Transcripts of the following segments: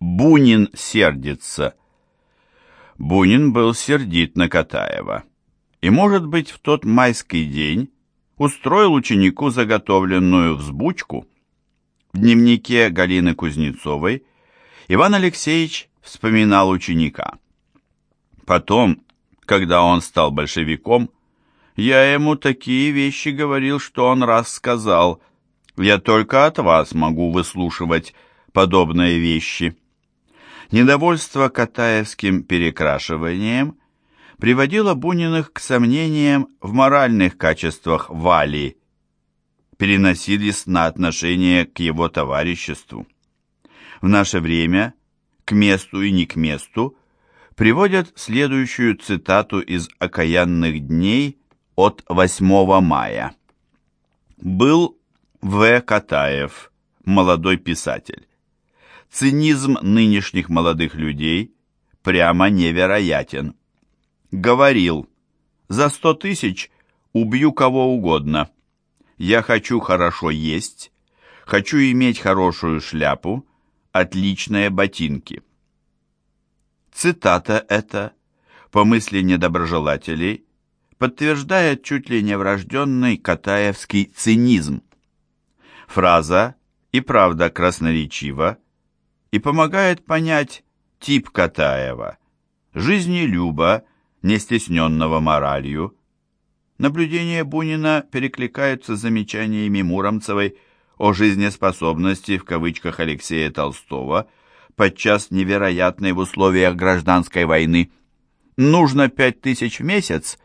Бунин сердится. Бунин был сердит на Катаева. И, может быть, в тот майский день устроил ученику заготовленную взбучку. В дневнике Галины Кузнецовой Иван Алексеевич вспоминал ученика. Потом, когда он стал большевиком, я ему такие вещи говорил, что он раз сказал, «Я только от вас могу выслушивать подобные вещи». Недовольство Катаевским перекрашиванием приводило Буниных к сомнениям в моральных качествах Вали, переносились на отношение к его товариществу. В наше время к месту и не к месту приводят следующую цитату из «Окаянных дней» от 8 мая. «Был В. Катаев, молодой писатель. Цинизм нынешних молодых людей прямо невероятен. Говорил, за сто тысяч убью кого угодно. Я хочу хорошо есть, хочу иметь хорошую шляпу, отличные ботинки. Цитата эта, по мысли недоброжелателей, подтверждает чуть ли не врожденный катаевский цинизм. Фраза и правда красноречива, и помогает понять тип Катаева, жизнелюба, не стесненного моралью. Наблюдения Бунина перекликаются с замечаниями Муромцевой о жизнеспособности в кавычках Алексея Толстого, подчас невероятной в условиях гражданской войны. Нужно пять тысяч в месяц,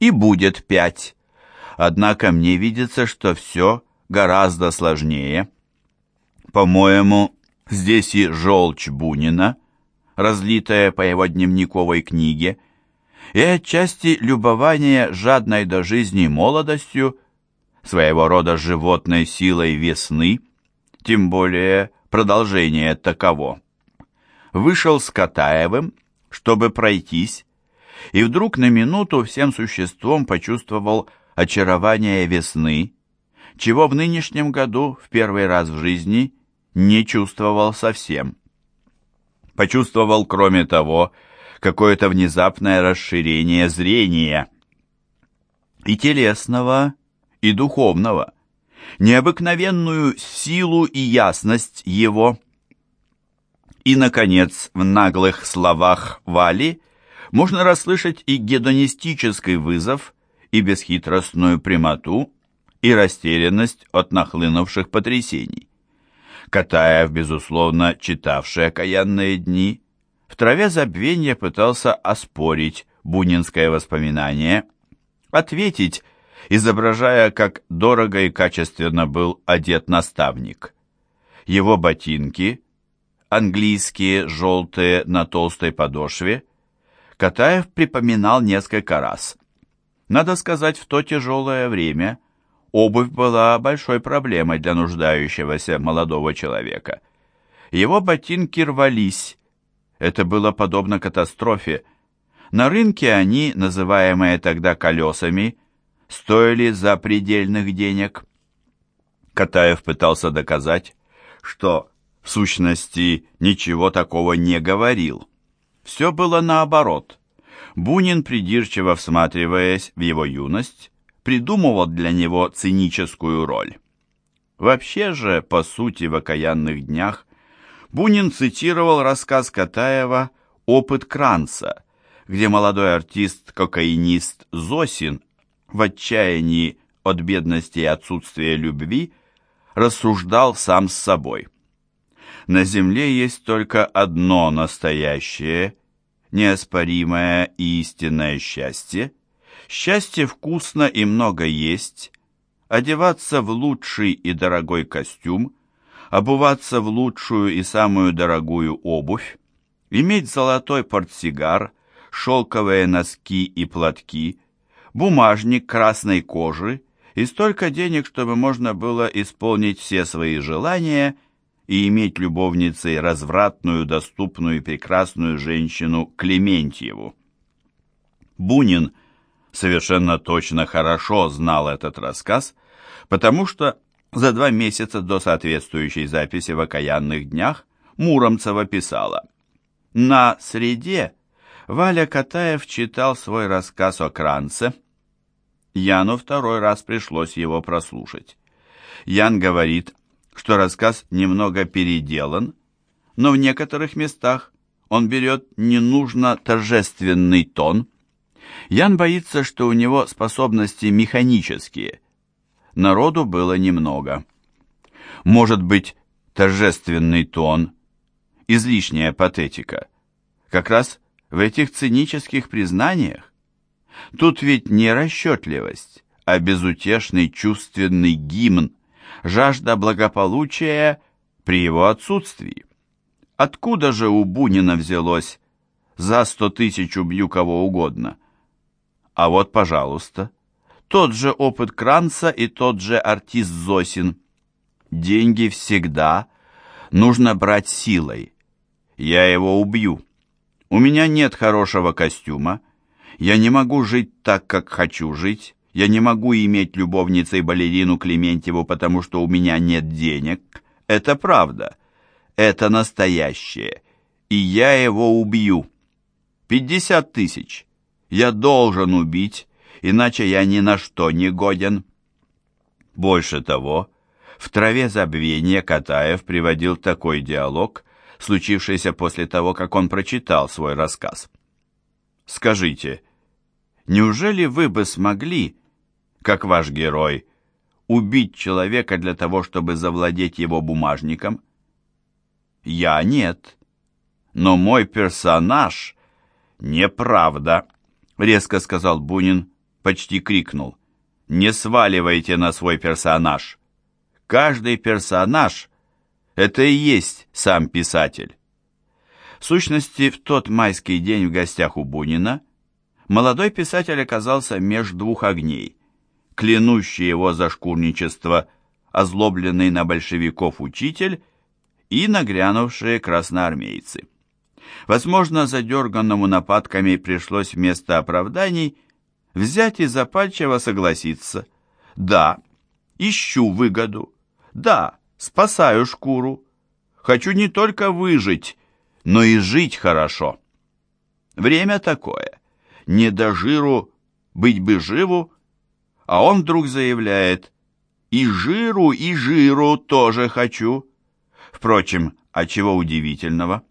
и будет пять. Однако мне видится, что все гораздо сложнее. По-моему, Здесь и желчь Бунина, разлитая по его дневниковой книге, и отчасти любование жадной до жизни молодостью, своего рода животной силой весны, тем более продолжение таково. Вышел с Катаевым, чтобы пройтись, и вдруг на минуту всем существом почувствовал очарование весны, чего в нынешнем году в первый раз в жизни не чувствовал совсем. Почувствовал, кроме того, какое-то внезапное расширение зрения и телесного, и духовного, необыкновенную силу и ясность его. И, наконец, в наглых словах Вали можно расслышать и гедонистический вызов, и бесхитростную прямоту, и растерянность от нахлынувших потрясений. Катаев, безусловно, читавший «Окаянные дни», в траве забвения пытался оспорить бунинское воспоминание, ответить, изображая, как дорого и качественно был одет наставник. Его ботинки, английские, желтые, на толстой подошве, Катаев припоминал несколько раз. Надо сказать, в то тяжелое время – Обувь была большой проблемой для нуждающегося молодого человека. Его ботинки рвались. Это было подобно катастрофе. На рынке они, называемые тогда колесами, стоили запредельных денег. Катаев пытался доказать, что в сущности ничего такого не говорил. Все было наоборот. Бунин, придирчиво всматриваясь в его юность, придумывал для него циническую роль. Вообще же, по сути, в «Окаянных днях» Бунин цитировал рассказ Катаева «Опыт Кранца», где молодой артист-кокаинист Зосин в отчаянии от бедности и отсутствия любви рассуждал сам с собой. На земле есть только одно настоящее, неоспоримое и истинное счастье – Счастье вкусно и много есть, одеваться в лучший и дорогой костюм, обуваться в лучшую и самую дорогую обувь, иметь золотой портсигар, шелковые носки и платки, бумажник красной кожи и столько денег, чтобы можно было исполнить все свои желания и иметь любовницей развратную, доступную и прекрасную женщину Клементьеву. Бунин совершенно точно хорошо знал этот рассказ, потому что за два месяца до соответствующей записи в «Окаянных днях» Муромцева писала «На среде Валя Катаев читал свой рассказ о Кранце. Яну второй раз пришлось его прослушать. Ян говорит, что рассказ немного переделан, но в некоторых местах он берет ненужно торжественный тон. Ян боится, что у него способности механические. Народу было немного. Может быть, торжественный тон, излишняя патетика, как раз в этих цинических признаниях? Тут ведь не расчетливость, а безутешный чувственный гимн, жажда благополучия при его отсутствии. Откуда же у Бунина взялось «за сто тысяч убью кого угодно»? А вот, пожалуйста, тот же опыт Кранца и тот же артист Зосин. Деньги всегда нужно брать силой. Я его убью. У меня нет хорошего костюма. Я не могу жить так, как хочу жить. Я не могу иметь любовницей балерину Клементьеву, потому что у меня нет денег. Это правда. Это настоящее. И я его убью. Пятьдесят тысяч. Я должен убить, иначе я ни на что не годен. Больше того, в траве забвения Катаев приводил такой диалог, случившийся после того, как он прочитал свой рассказ. Скажите, неужели вы бы смогли, как ваш герой, убить человека для того, чтобы завладеть его бумажником? Я нет. Но мой персонаж... Неправда, резко сказал Бунин, почти крикнул. Не сваливайте на свой персонаж. Каждый персонаж это и есть сам писатель. В сущности, в тот майский день в гостях у Бунина молодой писатель оказался меж двух огней, клянущий его за шкурничество, озлобленный на большевиков учитель и нагрянувшие красноармейцы. Возможно, задерганному нападками пришлось вместо оправданий взять и запальчиво согласиться. Да, ищу выгоду. Да, спасаю шкуру. Хочу не только выжить, но и жить хорошо. Время такое. Не до жиру быть бы живу, а он вдруг заявляет «И жиру, и жиру тоже хочу». Впрочем, а чего удивительного?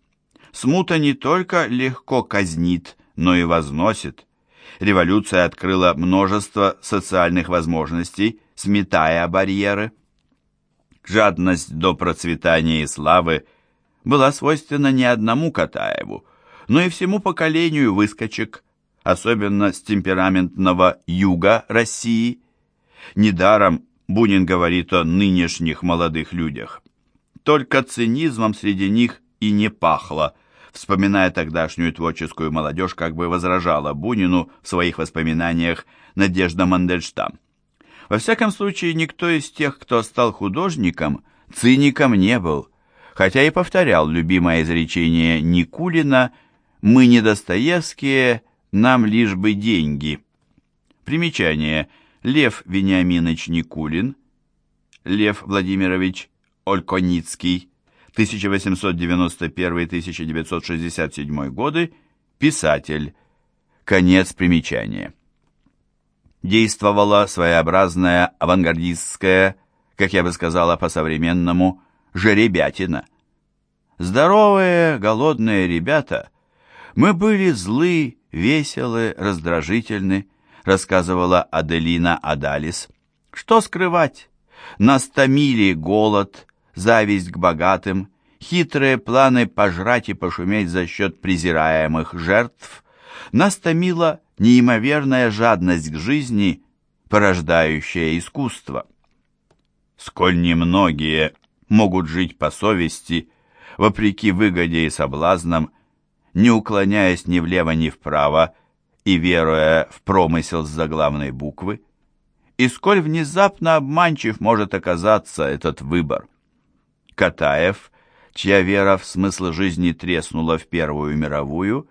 Смута не только легко казнит, но и возносит. Революция открыла множество социальных возможностей, сметая барьеры жадность до процветания и славы была свойственна не одному Катаеву, но и всему поколению выскочек, особенно с темпераментного юга России. Недаром Бунин говорит о нынешних молодых людях. Только цинизмом среди них и не пахло, вспоминая тогдашнюю творческую молодежь, как бы возражала Бунину в своих воспоминаниях Надежда Мандельштам. Во всяком случае, никто из тех, кто стал художником, циником не был, хотя и повторял любимое изречение Никулина «Мы не Достоевские, нам лишь бы деньги». Примечание. Лев Вениаминович Никулин, Лев Владимирович Ольконицкий, 1891-1967 годы, писатель. Конец примечания действовала своеобразная авангардистская, как я бы сказала по-современному, жеребятина. Здоровые, голодные ребята, мы были злы, веселы, раздражительны, рассказывала Аделина Адалис. Что скрывать? Нас томили голод, зависть к богатым, хитрые планы пожрать и пошуметь за счет презираемых жертв. Нас томила неимоверная жадность к жизни, порождающая искусство. Сколь немногие могут жить по совести, вопреки выгоде и соблазнам, не уклоняясь ни влево, ни вправо и веруя в промысел с заглавной буквы, и сколь внезапно обманчив может оказаться этот выбор. Катаев, чья вера в смысл жизни треснула в Первую мировую,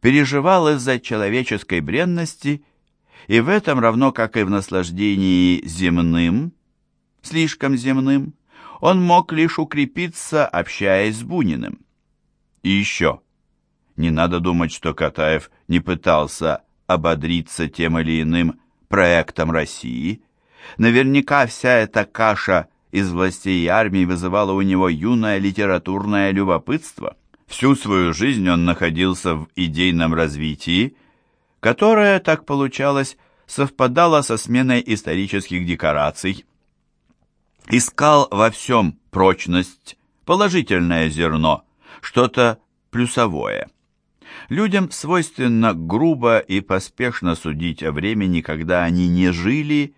переживал из-за человеческой бренности, и в этом, равно как и в наслаждении земным, слишком земным, он мог лишь укрепиться, общаясь с Буниным. И еще, не надо думать, что Катаев не пытался ободриться тем или иным проектом России. Наверняка вся эта каша из властей и армии вызывала у него юное литературное любопытство. Всю свою жизнь он находился в идейном развитии, которое, так получалось, совпадало со сменой исторических декораций. Искал во всем прочность, положительное зерно, что-то плюсовое. Людям свойственно грубо и поспешно судить о времени, когда они не жили,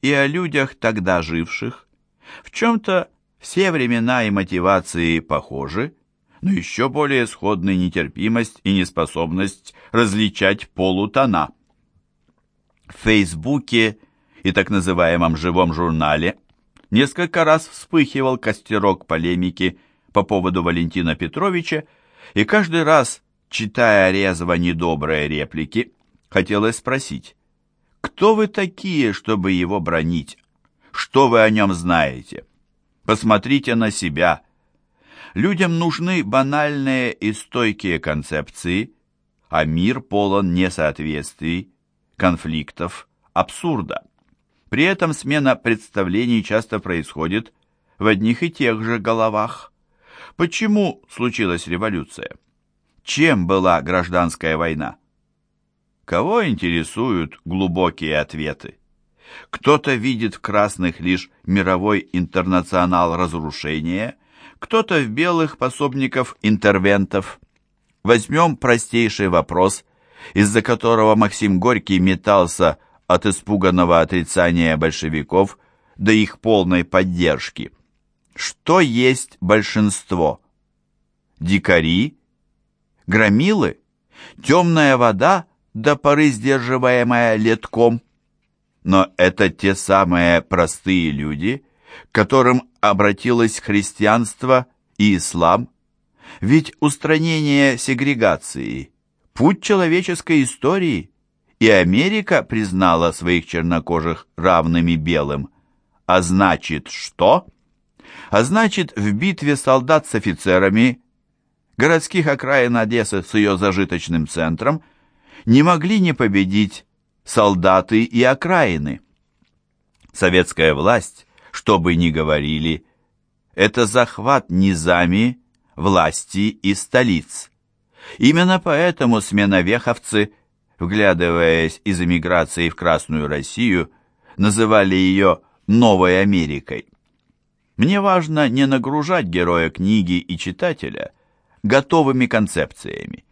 и о людях, тогда живших. В чем-то все времена и мотивации похожи, но еще более сходны нетерпимость и неспособность различать полутона. В Фейсбуке и так называемом «живом журнале» несколько раз вспыхивал костерок полемики по поводу Валентина Петровича, и каждый раз, читая резво недобрые реплики, хотелось спросить, кто вы такие, чтобы его бронить? Что вы о нем знаете? Посмотрите на себя. Людям нужны банальные и стойкие концепции, а мир полон несоответствий, конфликтов, абсурда. При этом смена представлений часто происходит в одних и тех же головах. Почему случилась революция? Чем была гражданская война? Кого интересуют глубокие ответы? Кто-то видит в красных лишь мировой интернационал разрушения, кто-то в белых пособников-интервентов. Возьмем простейший вопрос, из-за которого Максим Горький метался от испуганного отрицания большевиков до их полной поддержки. Что есть большинство? Дикари? Громилы? Темная вода, до поры сдерживаемая летком? Но это те самые простые люди, к которым обратилось христианство и ислам. Ведь устранение сегрегации – путь человеческой истории, и Америка признала своих чернокожих равными белым. А значит, что? А значит, в битве солдат с офицерами городских окраин Одессы с ее зажиточным центром не могли не победить солдаты и окраины. Советская власть, что бы ни говорили, это захват низами, власти и столиц. Именно поэтому сменовеховцы, вглядываясь из эмиграции в Красную Россию, называли ее «Новой Америкой». Мне важно не нагружать героя книги и читателя готовыми концепциями.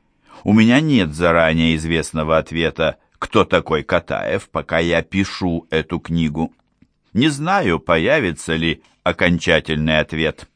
У меня нет заранее известного ответа кто такой Катаев, пока я пишу эту книгу. Не знаю, появится ли окончательный ответ.